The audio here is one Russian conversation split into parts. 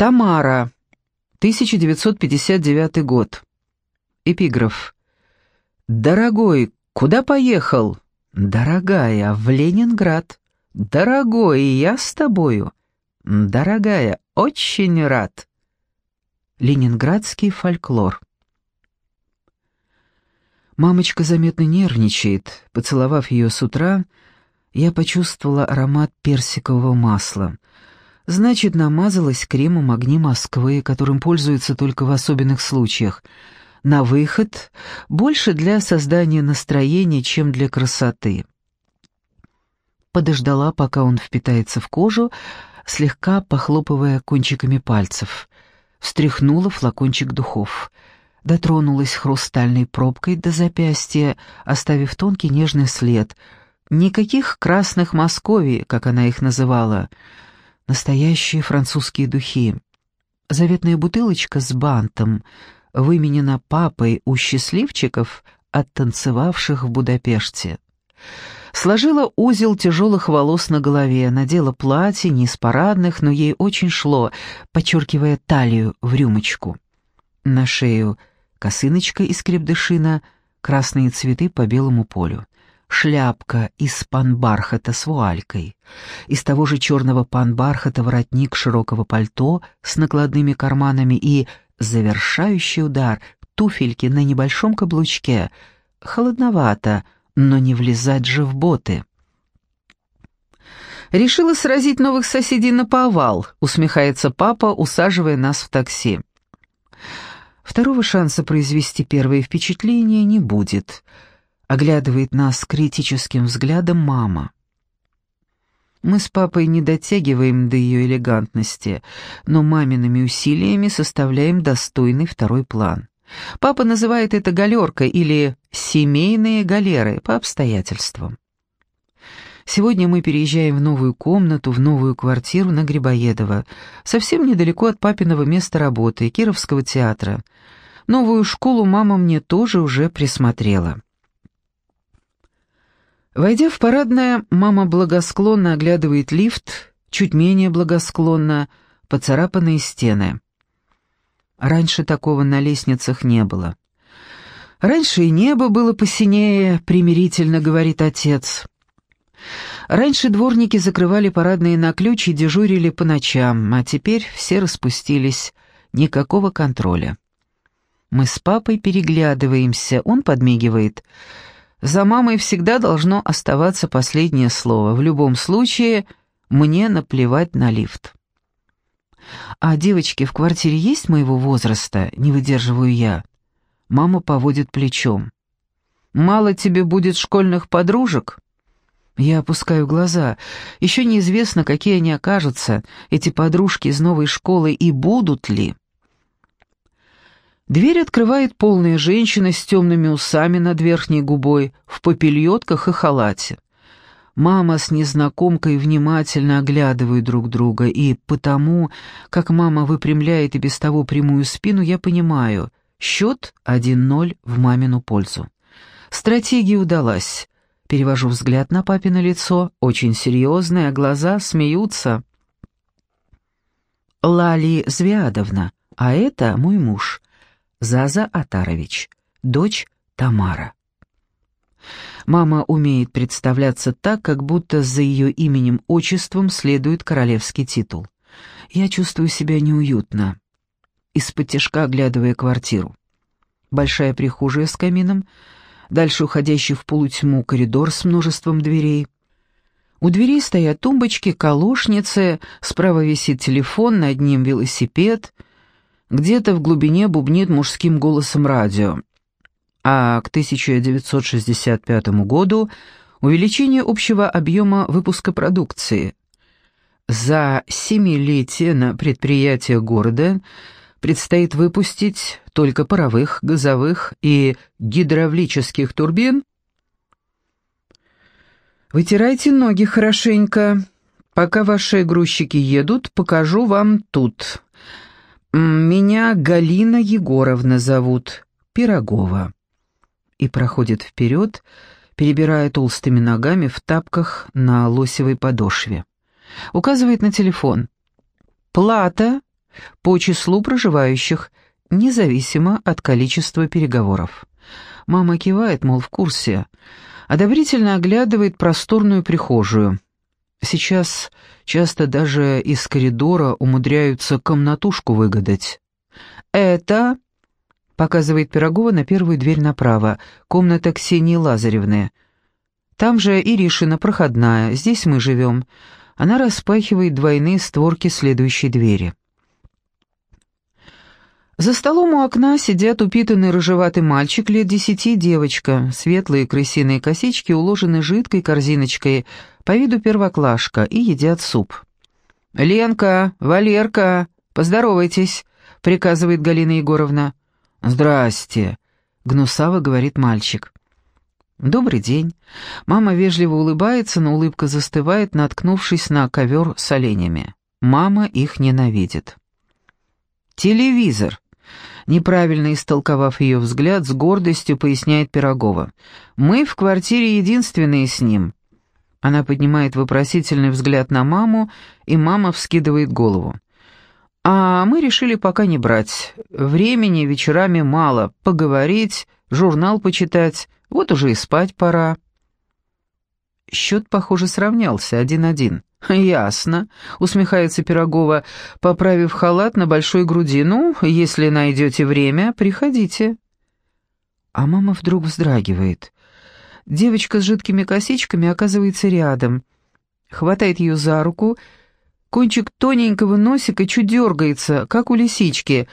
Тамара, 1959 год. Эпиграф. «Дорогой, куда поехал?» «Дорогая, в Ленинград». «Дорогой, я с тобою». «Дорогая, очень рад». Ленинградский фольклор. Мамочка заметно нервничает. Поцеловав ее с утра, я почувствовала аромат персикового масла. Значит, намазалась кремом огни Москвы, которым пользуются только в особенных случаях. На выход больше для создания настроения, чем для красоты. Подождала, пока он впитается в кожу, слегка похлопывая кончиками пальцев. Встряхнула флакончик духов. Дотронулась хрустальной пробкой до запястья, оставив тонкий нежный след. Никаких красных Московий, как она их называла — Настоящие французские духи. Заветная бутылочка с бантом выменена папой у счастливчиков, оттанцевавших в Будапеште. Сложила узел тяжелых волос на голове, надела платье, не из парадных, но ей очень шло, подчеркивая талию в рюмочку. На шею косыночка из крепдышина, красные цветы по белому полю шляпка из панбархата с вуалькой, из того же черного панбархата воротник широкого пальто с накладными карманами и завершающий удар туфельки на небольшом каблучке. Холодновато, но не влезать же в боты. «Решила сразить новых соседей на повал», — усмехается папа, усаживая нас в такси. Второго шанса произвести первое впечатление не будет — Оглядывает нас критическим взглядом мама. Мы с папой не дотягиваем до ее элегантности, но мамиными усилиями составляем достойный второй план. Папа называет это галеркой или «семейные галеры» по обстоятельствам. Сегодня мы переезжаем в новую комнату, в новую квартиру на Грибоедово, совсем недалеко от папиного места работы, Кировского театра. Новую школу мама мне тоже уже присмотрела. Войдя в парадное, мама благосклонно оглядывает лифт, чуть менее благосклонно поцарапанные стены. Раньше такого на лестницах не было. Раньше и небо было посинее, примирительно говорит отец. Раньше дворники закрывали парадные на ключ и дежурили по ночам, а теперь все распустились, никакого контроля. Мы с папой переглядываемся, он подмигивает — за мамой всегда должно оставаться последнее слово. В любом случае, мне наплевать на лифт. «А девочки в квартире есть моего возраста?» — не выдерживаю я. Мама поводит плечом. «Мало тебе будет школьных подружек?» Я опускаю глаза. Еще неизвестно, какие они окажутся, эти подружки из новой школы, и будут ли. Дверь открывает полная женщина с темными усами над верхней губой, в попельотках и халате. Мама с незнакомкой внимательно оглядывают друг друга, и потому, как мама выпрямляет и без того прямую спину, я понимаю, счет 1-0 в мамину пользу. Стратегия удалась. Перевожу взгляд на папино лицо, очень серьезное, а глаза смеются. Лали Звядовна, а это мой муж. Заза Атарович, дочь Тамара. Мама умеет представляться так, как будто за ее именем-отчеством следует королевский титул. Я чувствую себя неуютно, из-под тяжка оглядывая квартиру. Большая прихожая с камином, дальше уходящий в полутьму коридор с множеством дверей. У дверей стоят тумбочки, колошницы, справа висит телефон, над ним велосипед — где-то в глубине бубнит мужским голосом радио. А к 1965 году увеличение общего объема выпуска продукции. За семилетие на предприятиях города предстоит выпустить только паровых, газовых и гидравлических турбин. Вытирайте ноги хорошенько. Пока ваши грузчики едут, покажу вам тут. «Меня Галина Егоровна зовут, Пирогова». И проходит вперед, перебирая толстыми ногами в тапках на лосевой подошве. Указывает на телефон. «Плата по числу проживающих, независимо от количества переговоров. Мама кивает, мол, в курсе, одобрительно оглядывает просторную прихожую. Сейчас часто даже из коридора умудряются комнатушку выгадать. «Это...» — показывает Пирогова на первую дверь направо, комната Ксении Лазаревны. «Там же Иришина проходная, здесь мы живем». Она распахивает двойные створки следующей двери. За столом у окна сидят упитанный рыжеватый мальчик лет десяти девочка. Светлые крысиные косички уложены жидкой корзиночкой, по виду первоклашка, и едят суп. «Ленка, Валерка, поздоровайтесь», — приказывает Галина Егоровна. «Здрасте», — гнусаво говорит мальчик. «Добрый день». Мама вежливо улыбается, но улыбка застывает, наткнувшись на ковер с оленями. Мама их ненавидит. «Телевизор», Неправильно истолковав ее взгляд, с гордостью поясняет Пирогова. «Мы в квартире единственные с ним». Она поднимает вопросительный взгляд на маму, и мама вскидывает голову. «А мы решили пока не брать. Времени вечерами мало. Поговорить, журнал почитать, вот уже и спать пора». Счет, похоже, сравнялся, один-один. «Ясно», — усмехается Пирогова, поправив халат на большой груди. «Ну, если найдете время, приходите». А мама вдруг вздрагивает. Девочка с жидкими косичками оказывается рядом. Хватает ее за руку. Кончик тоненького носика чуть дергается, как у лисички.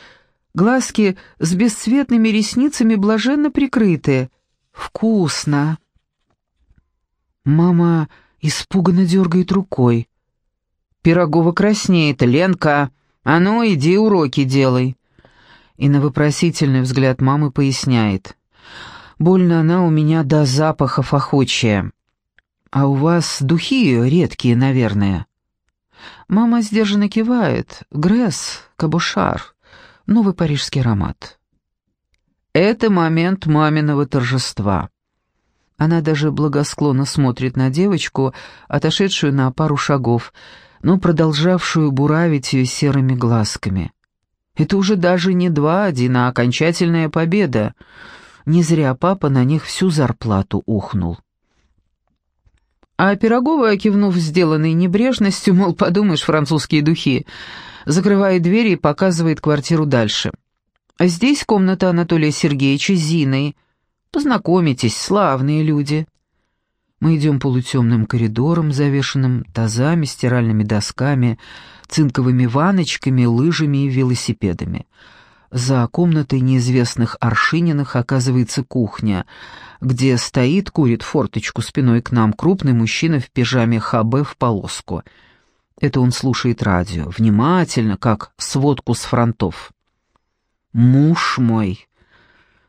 Глазки с бесцветными ресницами блаженно прикрыты. «Вкусно!» Мама испуганно дергает рукой. Пирогова краснеет. «Ленка, а ну иди уроки делай». И на вопросительный взгляд мамы поясняет. «Больно она у меня до запахов охочая. А у вас духи редкие, наверное». Мама сдержанно кивает. «Гресс, кабушар, новый парижский аромат». Это момент маминого торжества. Она даже благосклонно смотрит на девочку, отошедшую на пару шагов, но продолжавшую буравить ее серыми глазками. Это уже даже не два-один, а окончательная победа. Не зря папа на них всю зарплату ухнул. А Пирогова, кивнув сделанной небрежностью, мол, подумаешь, французские духи, закрывает дверь и показывает квартиру дальше. А здесь комната Анатолия Сергеевича Зиной — Познакомитесь, славные люди». Мы идем полутемным коридором, завешенным тазами, стиральными досками, цинковыми ваночками, лыжами и велосипедами. За комнатой неизвестных Аршининых оказывается кухня, где стоит, курит форточку спиной к нам крупный мужчина в пижаме ХБ в полоску. Это он слушает радио, внимательно, как сводку с фронтов. «Муж мой»,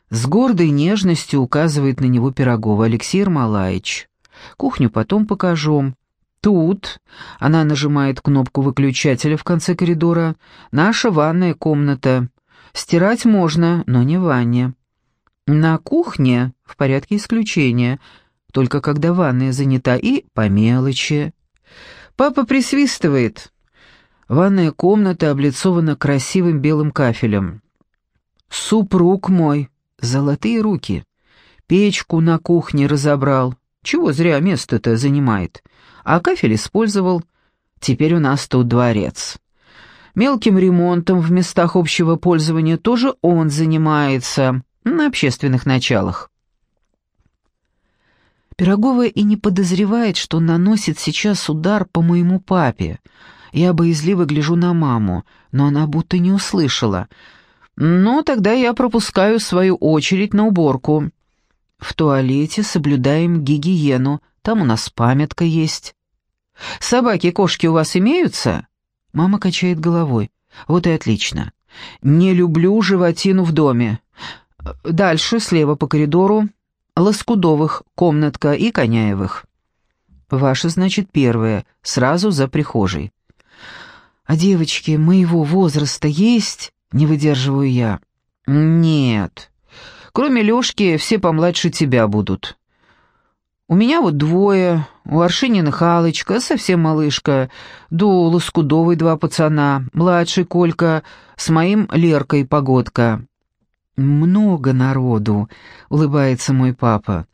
с гордой нежностью указывает на него Пирогова Алексей Ермолаевич. Кухню потом покажу. Тут, она нажимает кнопку выключателя в конце коридора, наша ванная комната. Стирать можно, но не в ванне. На кухне в порядке исключения, только когда ванная занята и по мелочи. Папа присвистывает. Ванная комната облицована красивым белым кафелем. «Супруг мой», Золотые руки. Печку на кухне разобрал. Чего зря место-то занимает. А кафель использовал. Теперь у нас тут дворец. Мелким ремонтом в местах общего пользования тоже он занимается. На общественных началах. Пирогова и не подозревает, что наносит сейчас удар по моему папе. Я боязливо гляжу на маму, но она будто не услышала — «Ну, тогда я пропускаю свою очередь на уборку. В туалете соблюдаем гигиену, там у нас памятка есть». «Собаки кошки у вас имеются?» Мама качает головой. «Вот и отлично. Не люблю животину в доме. Дальше, слева по коридору, Лоскудовых, комнатка и Коняевых. Ваша, значит, первая, сразу за прихожей. А девочки моего возраста есть?» Не выдерживаю я. Нет. Кроме Лёшки, все помладше тебя будут. У меня вот двое, у Аршинина Халочка, совсем малышка, до Лоскудовой два пацана, младший Колька, с моим Леркой погодка. «Много народу», — улыбается мой папа.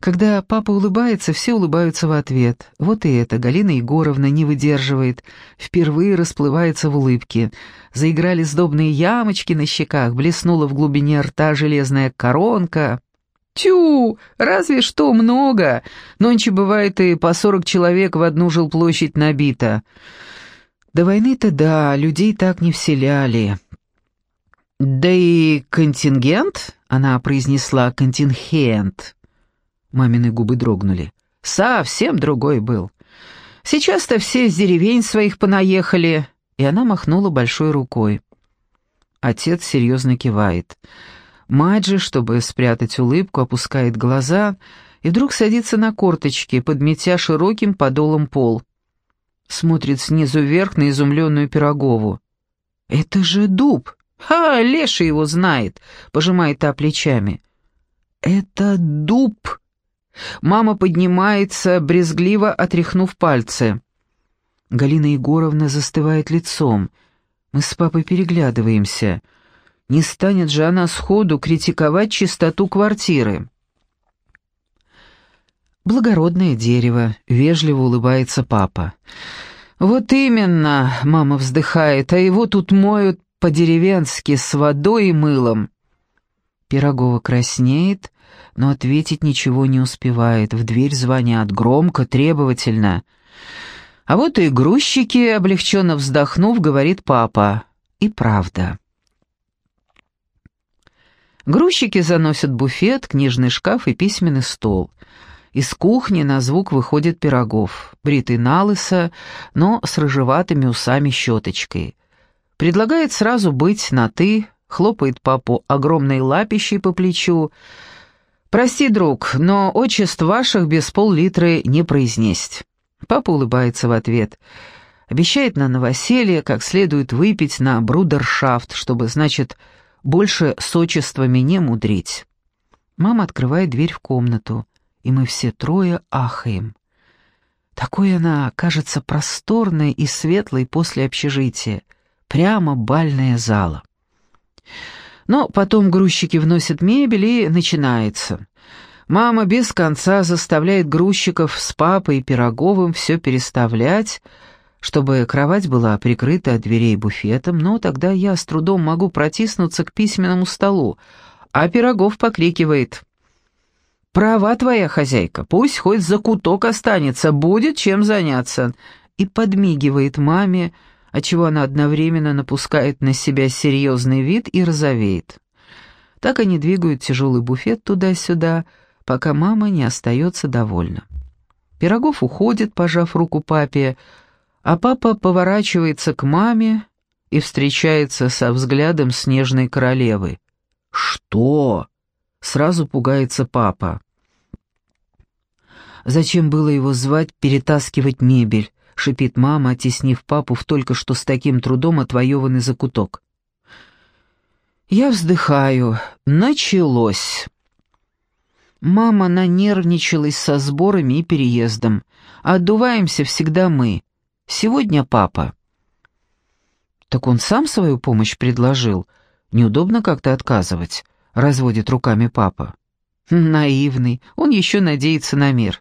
Когда папа улыбается, все улыбаются в ответ. Вот и это Галина Егоровна не выдерживает, впервые расплывается в улыбке. Заиграли сдобные ямочки на щеках, блеснула в глубине рта железная коронка. «Тю, разве что много. Нонче бывает и по сорок человек в одну жилплощадь набито». До войны-то да, людей так не вселяли. «Да и контингент?» — она произнесла «контингент». Мамины губы дрогнули. «Совсем другой был. Сейчас-то все с деревень своих понаехали». И она махнула большой рукой. Отец серьезно кивает. Мать же, чтобы спрятать улыбку, опускает глаза и вдруг садится на корточки, подметя широким подолом пол. Смотрит снизу вверх на изумленную Пирогову. «Это же дуб!» «Ха, Леша его знает», — пожимает та плечами. «Это дуб». Мама поднимается, брезгливо отряхнув пальцы. Галина Егоровна застывает лицом. Мы с папой переглядываемся. Не станет же она сходу критиковать чистоту квартиры. «Благородное дерево», — вежливо улыбается папа. «Вот именно», — мама вздыхает, — «а его тут моют по-деревенски, с водой и мылом. Пирогова краснеет, но ответить ничего не успевает. В дверь звонят громко, требовательно. А вот и грузчики, облегченно вздохнув, говорит папа. И правда. Грузчики заносят буфет, книжный шкаф и письменный стол. Из кухни на звук выходит Пирогов, бритый налысо, но с рыжеватыми усами-щеточкой. Предлагает сразу быть на «ты», хлопает папу огромной лапищей по плечу. «Прости, друг, но отчеств ваших без пол-литры не произнесть». Папа улыбается в ответ. Обещает на новоселье, как следует выпить на брудершафт, чтобы, значит, больше с отчествами не мудрить. Мама открывает дверь в комнату, и мы все трое ахаем. Такой она кажется просторной и светлой после общежития — прямо бальная зала. Но потом грузчики вносят мебель, и начинается. Мама без конца заставляет грузчиков с папой и Пироговым все переставлять, чтобы кровать была прикрыта от дверей буфетом, но тогда я с трудом могу протиснуться к письменному столу, а Пирогов покрикивает «Права твоя хозяйка, пусть хоть за куток останется, будет чем заняться», и подмигивает маме, отчего она одновременно напускает на себя серьезный вид и розовеет. Так они двигают тяжелый буфет туда-сюда, пока мама не остается довольна. Пирогов уходит, пожав руку папе, а папа поворачивается к маме и встречается со взглядом снежной королевы. «Что?» — сразу пугается папа. Зачем было его звать перетаскивать мебель? Шипит мама, оттеснив папу в только что с таким трудом отвоеванный закуток. Я вздыхаю. Началось. Мама нанервничалась со сборами и переездом. Отдуваемся всегда мы. Сегодня папа. Так он сам свою помощь предложил. Неудобно как-то отказывать. Разводит руками папа. Наивный. Он еще надеется на мир.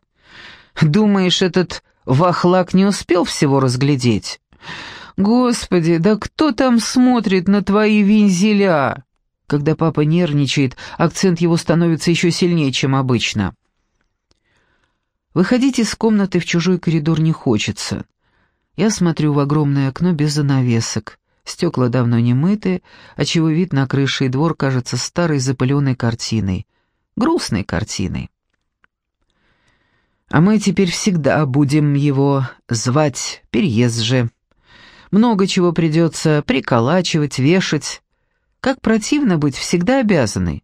Думаешь, этот Вахлак не успел всего разглядеть. «Господи, да кто там смотрит на твои вензеля?» Когда папа нервничает, акцент его становится еще сильнее, чем обычно. Выходить из комнаты в чужой коридор не хочется. Я смотрю в огромное окно без занавесок. Стекла давно не мыты, отчего вид на крыше и двор кажется старой запыленной картиной. Грустной картиной. А мы теперь всегда будем его звать переезд же. Много чего придется приколачивать, вешать. Как противно быть всегда обязанной.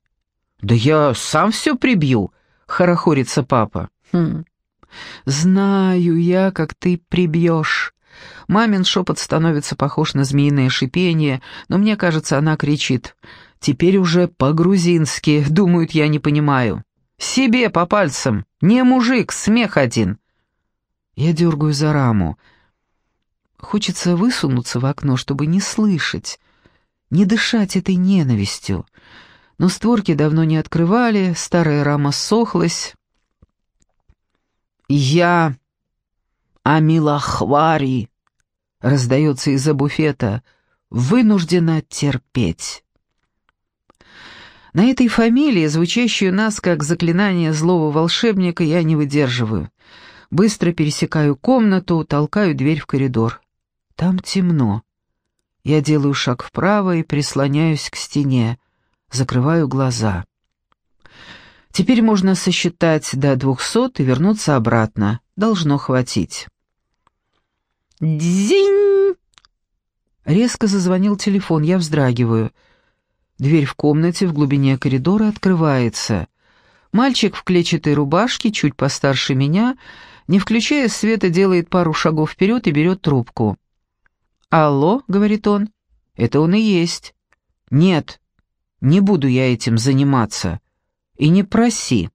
«Да я сам все прибью», — хорохорится папа. «Хм. Знаю я, как ты прибьешь». Мамин шепот становится похож на змеиное шипение, но мне кажется, она кричит. «Теперь уже по-грузински, думают, я не понимаю». Себе по пальцам! Не мужик, смех один!» Я дергаю за раму. Хочется высунуться в окно, чтобы не слышать, не дышать этой ненавистью. Но створки давно не открывали, старая рама сохлась. «Я Амилахвари!» — раздается из-за буфета. «Вынуждена терпеть». На этой фамилии, звучащей у нас как заклинание злого волшебника, я не выдерживаю. Быстро пересекаю комнату, толкаю дверь в коридор. Там темно. Я делаю шаг вправо и прислоняюсь к стене, закрываю глаза. Теперь можно сосчитать до двухсот и вернуться обратно. Должно хватить. «Дзинь!» Резко зазвонил телефон, я вздрагиваю. Дверь в комнате в глубине коридора открывается. Мальчик в клетчатой рубашке, чуть постарше меня, не включая света, делает пару шагов вперед и берет трубку. «Алло», — говорит он, — «это он и есть». «Нет, не буду я этим заниматься. И не проси».